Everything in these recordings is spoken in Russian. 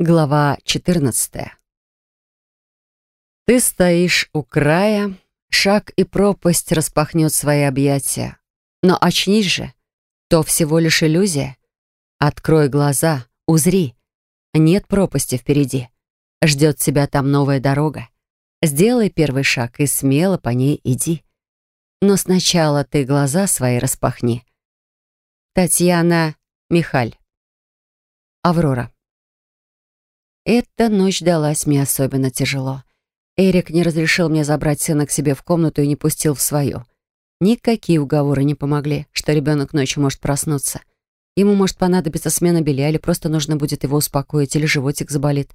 Глава 14. Ты стоишь у края, шаг и пропасть распахнет свои объятия. Но очнись же, то всего лишь иллюзия. Открой глаза, узри. Нет пропасти впереди. Ждет тебя там новая дорога. Сделай первый шаг и смело по ней иди. Но сначала ты глаза свои распахни. Татьяна Михаль. Аврора. Эта ночь далась мне особенно тяжело. Эрик не разрешил мне забрать сына к себе в комнату и не пустил в свою. Никакие уговоры не помогли, что ребенок ночью может проснуться. Ему может понадобиться смена белья или просто нужно будет его успокоить, или животик заболит.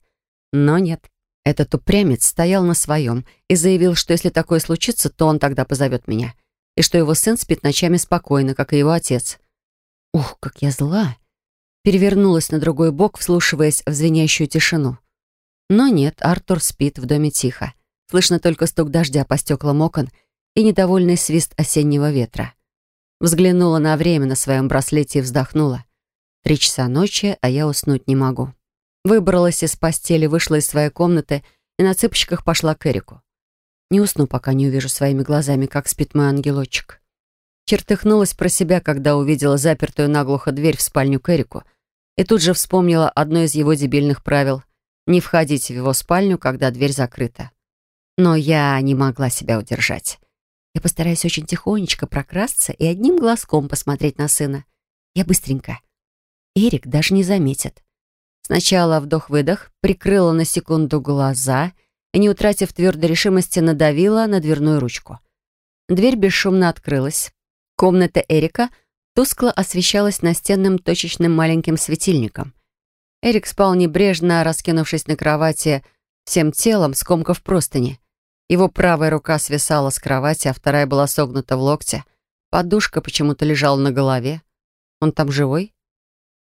Но нет. Этот упрямец стоял на своем и заявил, что если такое случится, то он тогда позовет меня. И что его сын спит ночами спокойно, как и его отец. Ух, как я зла! Перевернулась на другой бок, вслушиваясь в звенящую тишину. Но нет, Артур спит в доме тихо. Слышно только стук дождя по стеклам окон и недовольный свист осеннего ветра. Взглянула на время на своем браслете и вздохнула. Три часа ночи, а я уснуть не могу. Выбралась из постели, вышла из своей комнаты и на цыпочках пошла к Эрику. Не усну, пока не увижу своими глазами, как спит мой ангелочек. Чертыхнулась про себя, когда увидела запертую наглухо дверь в спальню к Эрику и тут же вспомнила одно из его дебильных правил — не входить в его спальню, когда дверь закрыта. Но я не могла себя удержать. Я постараюсь очень тихонечко прокрасться и одним глазком посмотреть на сына. Я быстренько. Эрик даже не заметит. Сначала вдох-выдох, прикрыла на секунду глаза и, не утратив твердой решимости, надавила на дверную ручку. Дверь бесшумно открылась. Комната Эрика — тускло освещалась настенным точечным маленьким светильником. Эрик спал небрежно, раскинувшись на кровати всем телом, скомкав простыни. Его правая рука свисала с кровати, а вторая была согнута в локте. Подушка почему-то лежала на голове. Он там живой?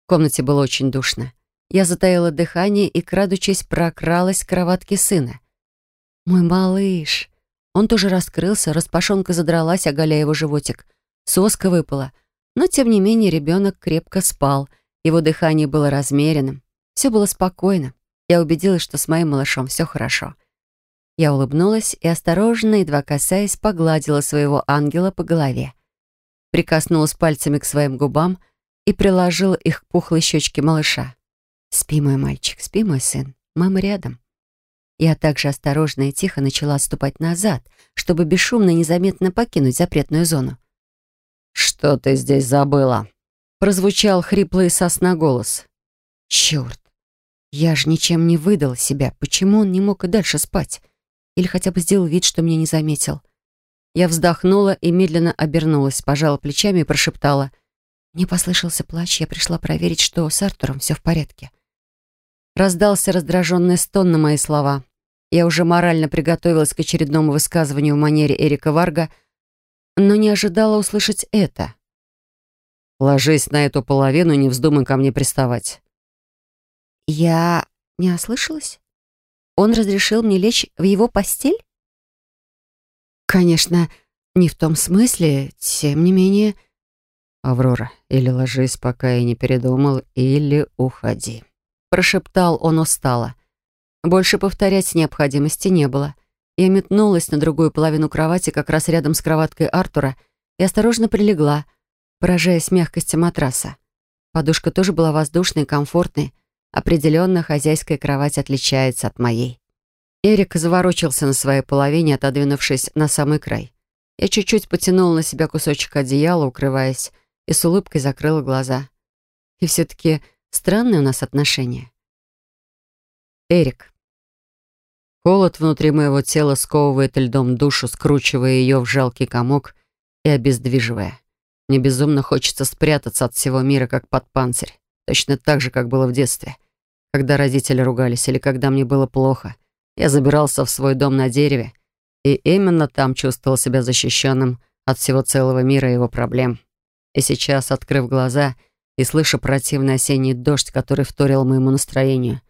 В комнате было очень душно. Я затаила дыхание и, крадучись, прокралась к кроватке сына. «Мой малыш!» Он тоже раскрылся, распашонка задралась, оголяя его животик. Соска выпала — но, тем не менее, ребенок крепко спал, его дыхание было размеренным, все было спокойно. Я убедилась, что с моим малышом все хорошо. Я улыбнулась и, осторожно, едва касаясь, погладила своего ангела по голове. Прикоснулась пальцами к своим губам и приложила их к пухлой щечке малыша. «Спи, мой мальчик, спи, мой сын, мама рядом». Я также осторожно и тихо начала отступать назад, чтобы бесшумно и незаметно покинуть запретную зону. «Что ты здесь забыла?» Прозвучал хриплый сосна голос. «Черт! Я же ничем не выдала себя. Почему он не мог и дальше спать? Или хотя бы сделал вид, что меня не заметил?» Я вздохнула и медленно обернулась, пожала плечами и прошептала. Мне послышался плач, я пришла проверить, что с Артуром все в порядке. Раздался раздраженный стон на мои слова. Я уже морально приготовилась к очередному высказыванию в манере Эрика Варга — но не ожидала услышать это. «Ложись на эту половину не вздумай ко мне приставать». «Я не ослышалась? Он разрешил мне лечь в его постель?» «Конечно, не в том смысле, тем не менее...» «Аврора, или ложись, пока я не передумал, или уходи», — прошептал он устало. Больше повторять необходимости не было. Я метнулась на другую половину кровати, как раз рядом с кроваткой Артура, и осторожно прилегла, поражаясь мягкости матраса. Подушка тоже была воздушной и комфортной. Определенно, хозяйская кровать отличается от моей. Эрик заворочился на своей половине, отодвинувшись на самый край. Я чуть-чуть потянула на себя кусочек одеяла, укрываясь, и с улыбкой закрыла глаза. И все-таки странные у нас отношения. Эрик. Холод внутри моего тела сковывает льдом душу, скручивая ее в жалкий комок и обездвиживая. Мне безумно хочется спрятаться от всего мира, как под панцирь. Точно так же, как было в детстве. Когда родители ругались или когда мне было плохо. Я забирался в свой дом на дереве, и именно там чувствовал себя защищенным от всего целого мира и его проблем. И сейчас, открыв глаза и слыша противный осенний дождь, который вторил моему настроению,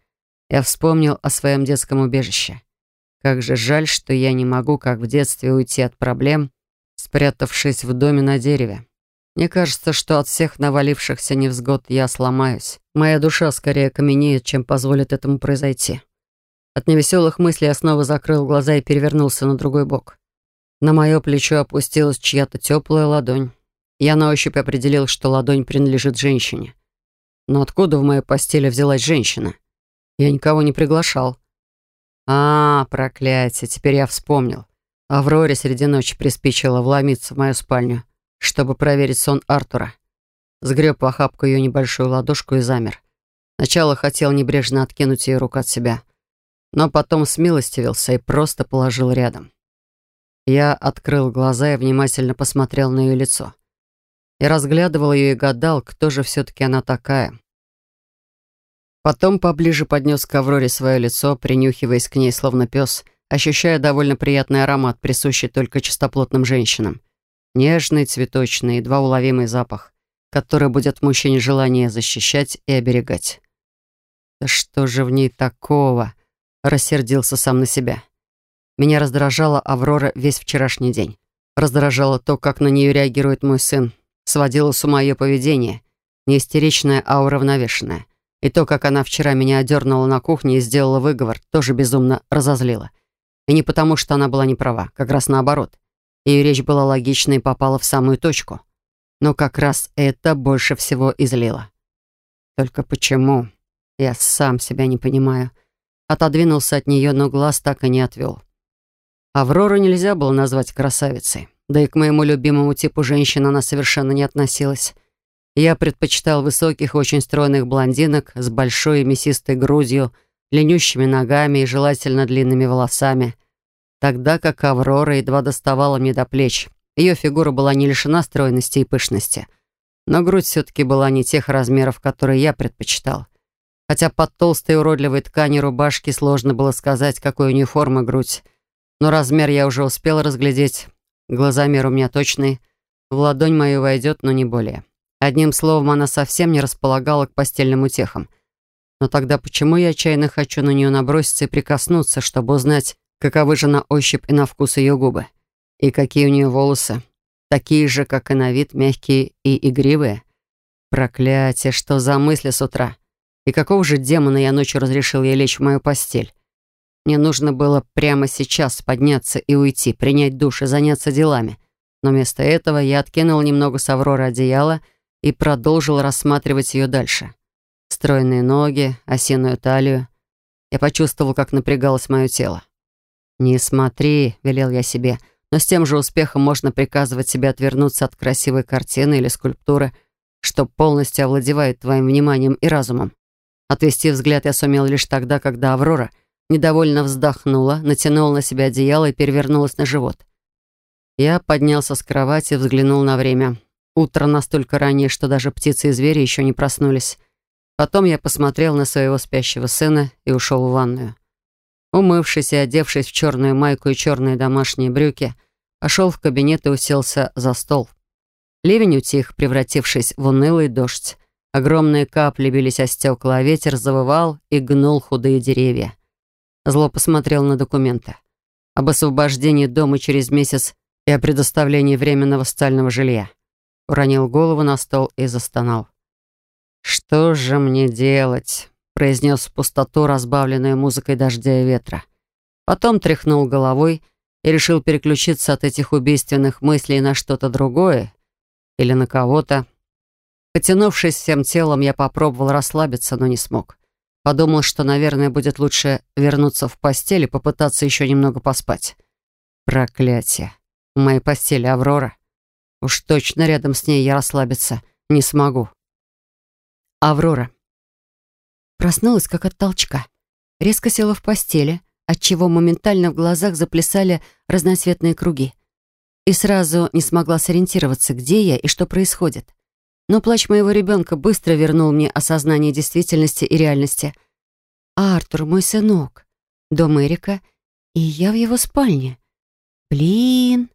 я вспомнил о своем детском убежище. Как же жаль, что я не могу, как в детстве, уйти от проблем, спрятавшись в доме на дереве. Мне кажется, что от всех навалившихся невзгод я сломаюсь. Моя душа скорее каменеет, чем позволит этому произойти. От невеселых мыслей я снова закрыл глаза и перевернулся на другой бок. На мое плечо опустилась чья-то теплая ладонь. Я на ощупь определил, что ладонь принадлежит женщине. Но откуда в моей постели взялась женщина? Я никого не приглашал. А, проклятие, теперь я вспомнил. Авроре среди ночи приспичило вломиться в мою спальню чтобы проверить сон Артура. Сгреб в охапку ее небольшую ладошку и замер. Сначала хотел небрежно откинуть ее руку от себя, но потом смилостивился и просто положил рядом. Я открыл глаза и внимательно посмотрел на ее лицо. Я разглядывал ее и гадал, кто же все-таки она такая. Потом поближе поднес к Авроре свое лицо, принюхиваясь к ней, словно пес, ощущая довольно приятный аромат, присущий только чистоплотным женщинам. Нежный, цветочный, едва уловимый запах, который будет мужчине желание защищать и оберегать. «Да что же в ней такого?» — рассердился сам на себя. Меня раздражала Аврора весь вчерашний день. Раздражало то, как на нее реагирует мой сын. Сводило с ума ее поведение. Неистеричная, а уравновешенная. И то, как она вчера меня одернула на кухне и сделала выговор, тоже безумно разозлило. И не потому, что она была не права, как раз наоборот. Ее речь была логичной и попала в самую точку. Но как раз это больше всего излило. Только почему? Я сам себя не понимаю. Отодвинулся от нее, но глаз так и не отвел. Аврору нельзя было назвать красавицей. Да и к моему любимому типу женщин она совершенно не относилась. Я предпочитал высоких, очень стройных блондинок с большой мясистой грудью, ленющими ногами и желательно длинными волосами — тогда как Аврора едва доставала мне до плеч. Ее фигура была не лишена стройности и пышности, но грудь все-таки была не тех размеров, которые я предпочитал. Хотя под толстой уродливой тканью рубашки сложно было сказать, какой у нее формы грудь. Но размер я уже успел разглядеть. Глазомер у меня точный. В ладонь мою войдет, но не более. Одним словом, она совсем не располагала к постельным утехам. Но тогда почему я отчаянно хочу на нее наброситься и прикоснуться, чтобы узнать, Каковы же на ощупь и на вкус ее губы? И какие у нее волосы? Такие же, как и на вид, мягкие и игривые? Проклятие, что за мысли с утра? И какого же демона я ночью разрешил ей лечь в мою постель? Мне нужно было прямо сейчас подняться и уйти, принять душ и заняться делами. Но вместо этого я откинул немного с Авроры одеяла и продолжил рассматривать ее дальше. Стройные ноги, осиную талию. Я почувствовал, как напрягалось мое тело. «Не смотри», — велел я себе, но с тем же успехом можно приказывать себе отвернуться от красивой картины или скульптуры, что полностью овладевает твоим вниманием и разумом. Отвести взгляд я сумел лишь тогда, когда Аврора недовольно вздохнула, натянула на себя одеяло и перевернулась на живот. Я поднялся с кровати, взглянул на время. Утро настолько раннее, что даже птицы и звери еще не проснулись. Потом я посмотрел на своего спящего сына и ушел в ванную. Умывшись и одевшись в черную майку и черные домашние брюки, пошел в кабинет и уселся за стол. Ливень утих, превратившись в унылый дождь. Огромные капли бились о стекла, а ветер завывал и гнул худые деревья. Зло посмотрел на документы. Об освобождении дома через месяц и о предоставлении временного стального жилья. Уронил голову на стол и застонал. «Что же мне делать?» произнес в пустоту, разбавленную музыкой дождя и ветра. Потом тряхнул головой и решил переключиться от этих убийственных мыслей на что-то другое или на кого-то. Потянувшись всем телом, я попробовал расслабиться, но не смог. Подумал, что, наверное, будет лучше вернуться в постель и попытаться еще немного поспать. Проклятие. В моей постели Аврора. Уж точно рядом с ней я расслабиться не смогу. Аврора. Проснулась, как от толчка. Резко села в постели, отчего моментально в глазах заплясали разноцветные круги. И сразу не смогла сориентироваться, где я и что происходит. Но плач моего ребенка быстро вернул мне осознание действительности и реальности. «Артур, мой сынок, дом Эрика, и я в его спальне. Блин!»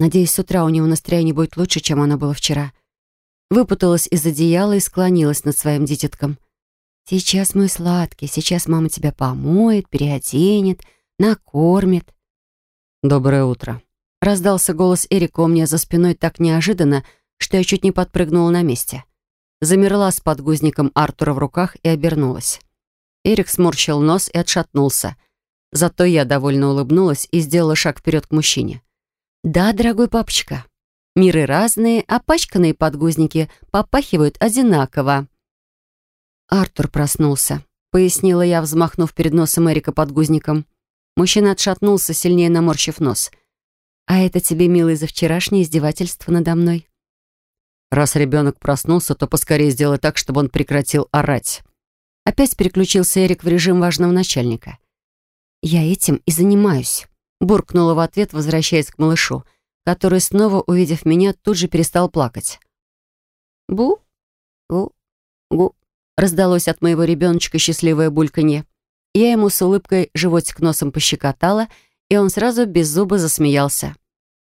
Надеюсь, с утра у него настроение будет лучше, чем оно было вчера. Выпуталась из одеяла и склонилась над своим дитятком. «Сейчас, мой сладкий, сейчас мама тебя помоет, переоденет, накормит». «Доброе утро», — раздался голос Эрика у меня за спиной так неожиданно, что я чуть не подпрыгнула на месте. Замерла с подгузником Артура в руках и обернулась. Эрик сморщил нос и отшатнулся. Зато я довольно улыбнулась и сделала шаг вперед к мужчине. «Да, дорогой папочка, миры разные, а пачканные подгузники попахивают одинаково». Артур проснулся, пояснила я, взмахнув перед носом Эрика подгузником. Мужчина отшатнулся, сильнее наморщив нос. «А это тебе, милый, за вчерашнее издевательство надо мной?» «Раз ребенок проснулся, то поскорее сделай так, чтобы он прекратил орать». Опять переключился Эрик в режим важного начальника. «Я этим и занимаюсь», — буркнула в ответ, возвращаясь к малышу, который, снова увидев меня, тут же перестал плакать. «Бу, гу, гу», — раздалось от моего ребеночка счастливое бульканье. Я ему с улыбкой животик носом пощекотала, и он сразу без зуба засмеялся.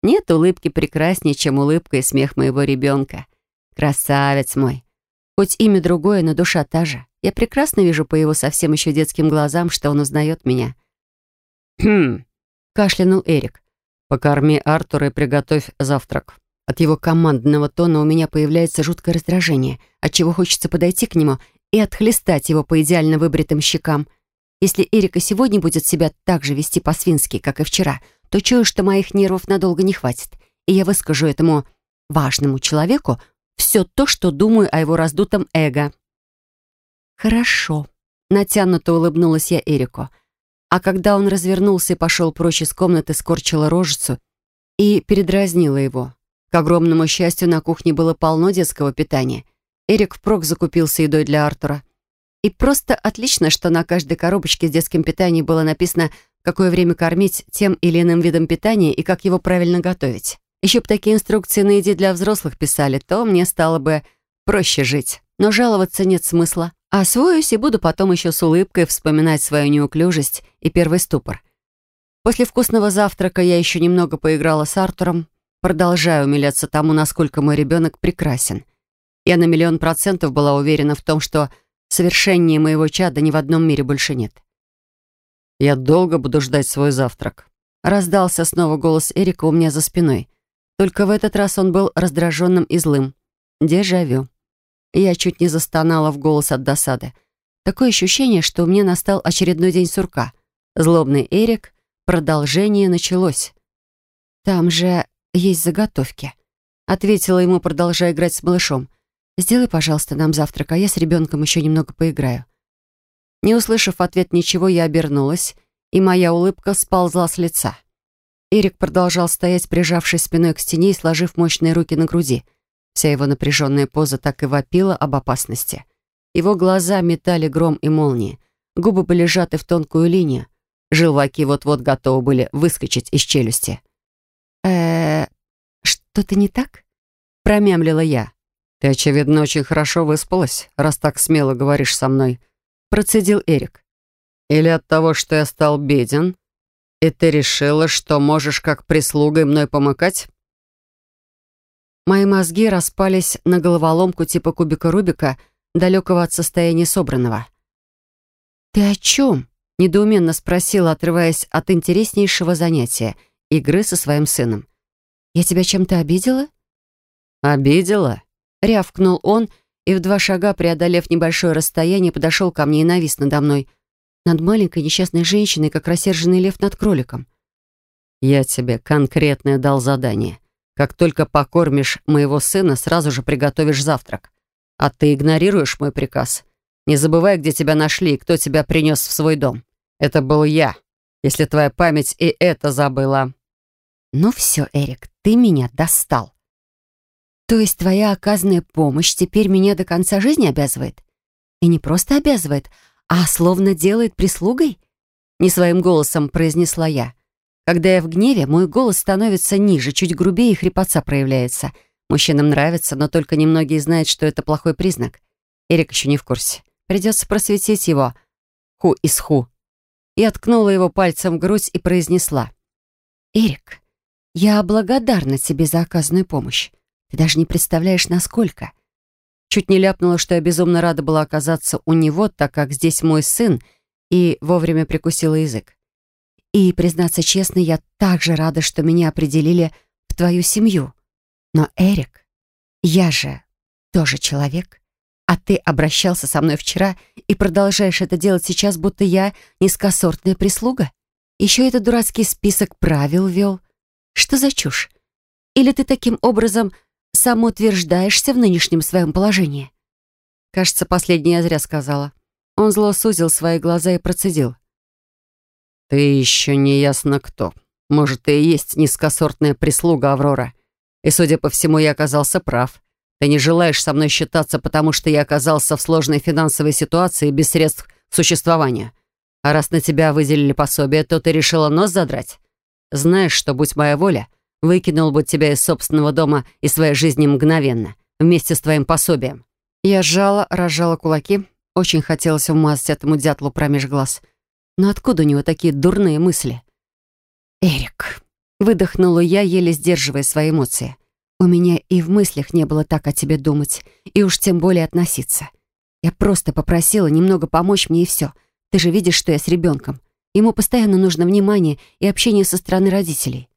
Нет улыбки прекраснее, чем улыбка и смех моего ребенка. Красавец мой. Хоть имя другое, но душа та же. Я прекрасно вижу по его совсем еще детским глазам, что он узнает меня. «Хм», — кашлянул Эрик. «Покорми Артура и приготовь завтрак». От его командного тона у меня появляется жуткое раздражение, отчего хочется подойти к нему и отхлестать его по идеально выбритым щекам — если Эрика сегодня будет себя так же вести по-свински, как и вчера, то чую, что моих нервов надолго не хватит, и я выскажу этому важному человеку все то, что думаю о его раздутом эго. «Хорошо», — натянуто улыбнулась я Эрику. А когда он развернулся и пошел прочь из комнаты, скорчила рожицу и передразнила его. К огромному счастью, на кухне было полно детского питания. Эрик впрок закупился едой для Артура. И просто отлично, что на каждой коробочке с детским питанием было написано, какое время кормить тем или иным видом питания и как его правильно готовить. Еще бы такие инструкции на еде для взрослых писали, то мне стало бы проще жить. Но жаловаться нет смысла. Освоюсь и буду потом еще с улыбкой вспоминать свою неуклюжесть и первый ступор. После вкусного завтрака я еще немного поиграла с Артуром, продолжая умиляться тому, насколько мой ребенок прекрасен. Я на миллион процентов была уверена в том, что Совершеннее моего чада ни в одном мире больше нет. «Я долго буду ждать свой завтрак», — раздался снова голос Эрика у меня за спиной. Только в этот раз он был раздраженным и злым. Дежавю. Я чуть не застонала в голос от досады. Такое ощущение, что у меня настал очередной день сурка. Злобный Эрик, продолжение началось. «Там же есть заготовки», — ответила ему, продолжая играть с малышом. «Сделай, пожалуйста, нам завтрак, а я с ребенком еще немного поиграю». Не услышав ответ ничего, я обернулась, и моя улыбка сползла с лица. Эрик продолжал стоять, прижавшись спиной к стене и сложив мощные руки на груди. Вся его напряженная поза так и вопила об опасности. Его глаза метали гром и молнии. Губы были сжаты в тонкую линию. Желваки вот-вот готовы были выскочить из челюсти. э что-то не так?» — промямлила я. «Ты, очевидно, очень хорошо выспалась, раз так смело говоришь со мной», — процедил Эрик. «Или от того, что я стал беден, и ты решила, что можешь как прислугой мной помыкать?» Мои мозги распались на головоломку типа кубика Рубика, далекого от состояния собранного. «Ты о чем?» — недоуменно спросила, отрываясь от интереснейшего занятия — игры со своим сыном. «Я тебя чем-то обидела?» «Обидела?» Рявкнул он и в два шага, преодолев небольшое расстояние, подошел ко мне и навис надо мной. Над маленькой несчастной женщиной, как рассерженный лев над кроликом. «Я тебе конкретное дал задание. Как только покормишь моего сына, сразу же приготовишь завтрак. А ты игнорируешь мой приказ. Не забывай, где тебя нашли и кто тебя принес в свой дом. Это был я, если твоя память и это забыла». «Ну все, Эрик, ты меня достал», то есть твоя оказанная помощь теперь меня до конца жизни обязывает? И не просто обязывает, а словно делает прислугой? Не своим голосом произнесла я. Когда я в гневе, мой голос становится ниже, чуть грубее и хрипотца проявляется. Мужчинам нравится, но только немногие знают, что это плохой признак. Эрик еще не в курсе. Придется просветить его. Ху из ху. Я ткнула его пальцем в грудь и произнесла. «Эрик, я благодарна тебе за оказанную помощь. Ты даже не представляешь, насколько. Чуть не ляпнула, что я безумно рада была оказаться у него, так как здесь мой сын, и вовремя прикусила язык. И, признаться честно, я также рада, что меня определили в твою семью. Но, Эрик, Я же тоже человек. А ты обращался со мной вчера и продолжаешь это делать сейчас, будто я низкосортная прислуга? Еще этот дурацкий список правил вел. Что за чушь? Или ты таким образом самоутверждаешься в нынешнем своем положении?» Кажется, последнее я зря сказала. Он зло сузил свои глаза и процедил. «Ты еще не ясно кто. Может, ты и есть низкосортная прислуга, Аврора. И, судя по всему, я оказался прав. Ты не желаешь со мной считаться, потому что я оказался в сложной финансовой ситуации без средств к существованию. А раз на тебя выделили пособие, то ты решила нос задрать? Знаешь, что, будь моя воля, выкинул бы тебя из собственного дома и своей жизни мгновенно, вместе с твоим пособием. Я сжала, разжала кулаки. Очень хотелось умазать этому дятлу промеж глаз. Но откуда у него такие дурные мысли? «Эрик», — выдохнула я, еле сдерживая свои эмоции. «У меня и в мыслях не было так о тебе думать, и уж тем более относиться. Я просто попросила немного помочь мне, и все. Ты же видишь, что я с ребенком. Ему постоянно нужно внимание и общение со стороны родителей».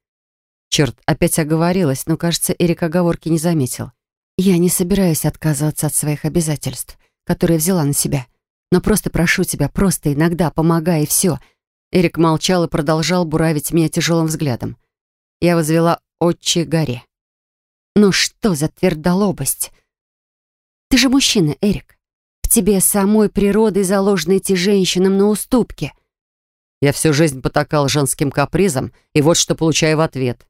Черт, опять оговорилась, но, кажется, Эрик оговорки не заметил. Я не собираюсь отказываться от своих обязательств, которые взяла на себя. Но просто прошу тебя, просто иногда помогай, и все. Эрик молчал и продолжал буравить меня тяжелым взглядом. Я возвела отче горе. Ну что за твердолобость? Ты же мужчина, Эрик. В тебе самой природой заложено идти женщинам на уступки. Я всю жизнь потакал женским капризом, и вот что получаю в ответ.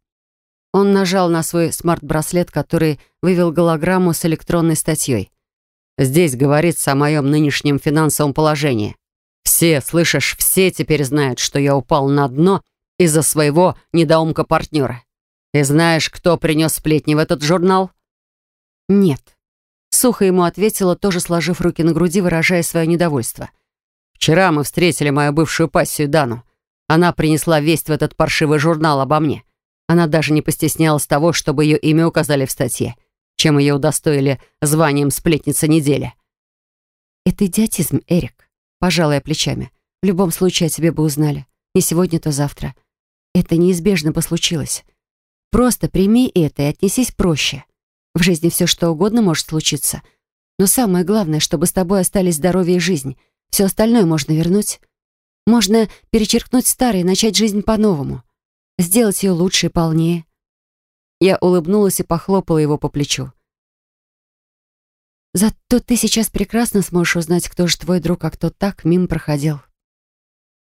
Он нажал на свой смарт-браслет, который вывел голограмму с электронной статьей. «Здесь говорится о моем нынешнем финансовом положении. Все, слышишь, все теперь знают, что я упал на дно из-за своего недоумка партнера. И знаешь, кто принес сплетни в этот журнал?» «Нет». Сухо ему ответила, тоже сложив руки на груди, выражая свое недовольство. «Вчера мы встретили мою бывшую пассию Дану. Она принесла весть в этот паршивый журнал обо мне. Она даже не постеснялась того, чтобы ее имя указали в статье, чем ее удостоили званием сплетницы недели. «Это идиотизм, Эрик», — пожалуй, плечами. «В любом случае о тебе бы узнали. Не сегодня, то завтра. Это неизбежно бы случилось. Просто прими это и отнесись проще. В жизни все что угодно может случиться. Но самое главное, чтобы с тобой остались здоровье и жизнь. Все остальное можно вернуть. Можно перечеркнуть старое и начать жизнь по-новому сделать ее лучше и полнее. Я улыбнулась и похлопала его по плечу. Зато ты сейчас прекрасно сможешь узнать, кто же твой друг, а кто так мимо проходил.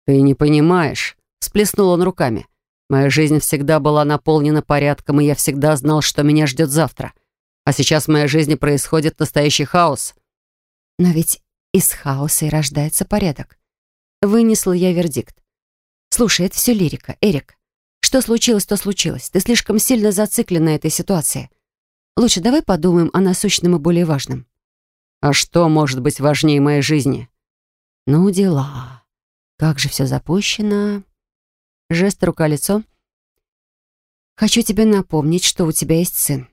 Ты не понимаешь, всплеснул он руками. Моя жизнь всегда была наполнена порядком, и я всегда знал, что меня ждет завтра. А сейчас в моей жизни происходит настоящий хаос. Но ведь из хаоса и рождается порядок. Вынесла я вердикт. Слушай, это все лирика, Эрик. Что случилось, то случилось. Ты слишком сильно зациклен на этой ситуации. Лучше давай подумаем о насущном и более важном. А что может быть важнее моей жизни? Ну, дела. Как же все запущено. Жест рука-лицо. Хочу тебе напомнить, что у тебя есть сын.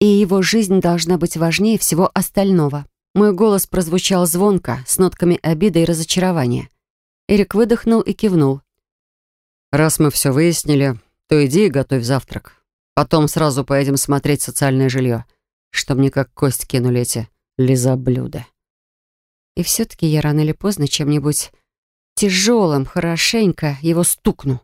И его жизнь должна быть важнее всего остального. Мой голос прозвучал звонко, с нотками обиды и разочарования. Эрик выдохнул и кивнул. Раз мы все выяснили, то иди и готовь завтрак. Потом сразу поедем смотреть социальное жилье, что мне как кость кинули эти лизоблюда. И все-таки я рано или поздно чем-нибудь тяжелым хорошенько его стукну.